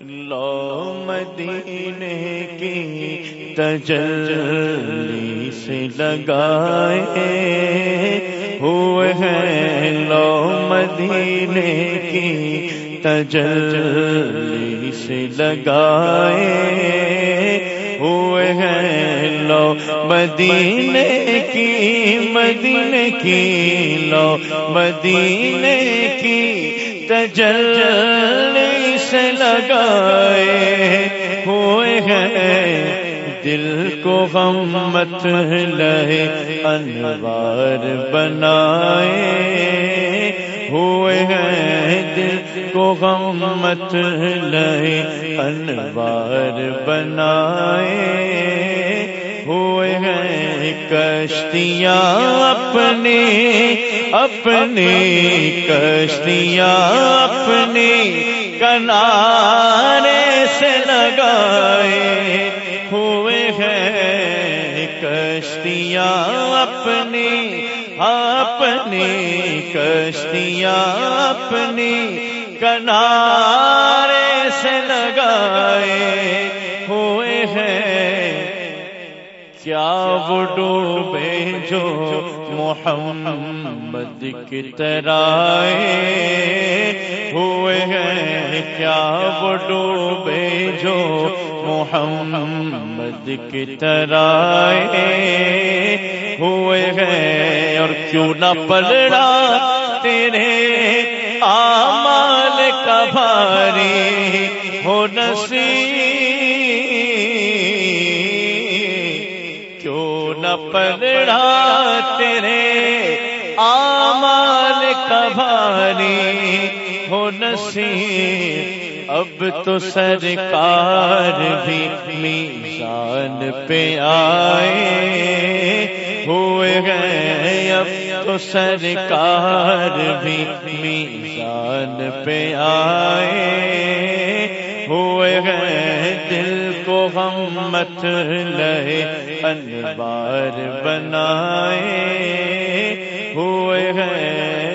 لو مدینے کی تجلی سے لگائے ہوئے ہیں لو مدینے کی تجلی سے لگائے ہوئے ہیں لو مدینے کی مدینے کی لو مدینے کی تجلی سے لگائے ہوئے ہیں۔ دل کو غم مت لے انوار بنائے ہوئے ہیں۔ دل کو غم مت لے انوار بنائے ہوئے ہیں۔ کشتیاں اپنی اپنی کشتیاں اپنی کنارے سے لگائے ہوئے ہیں کشتیاں اپنی اپنی کشتیاں اپنی کنارے سے لگائے ہوئے ہیں کیا وہ ڈوبے جو محمد کی طرح ہوئے ہیں؟ کیا وہ ڈوبے جو محمد کی طرح ہوئے ہیں؟ اور کیوں نہ پلڑا تیرے آمال کا بھاری ہو نصیب نہ پلڑا تیرے آمال کا بھاری ہو نصیب۔ اب تو سرکار بھی میزان پہ آئے۔ ہوئے گئے، اب تو سرکار بھی میزان پہ آئے۔ دل کو غم مت لے انبار بنائے ہوئے ہیں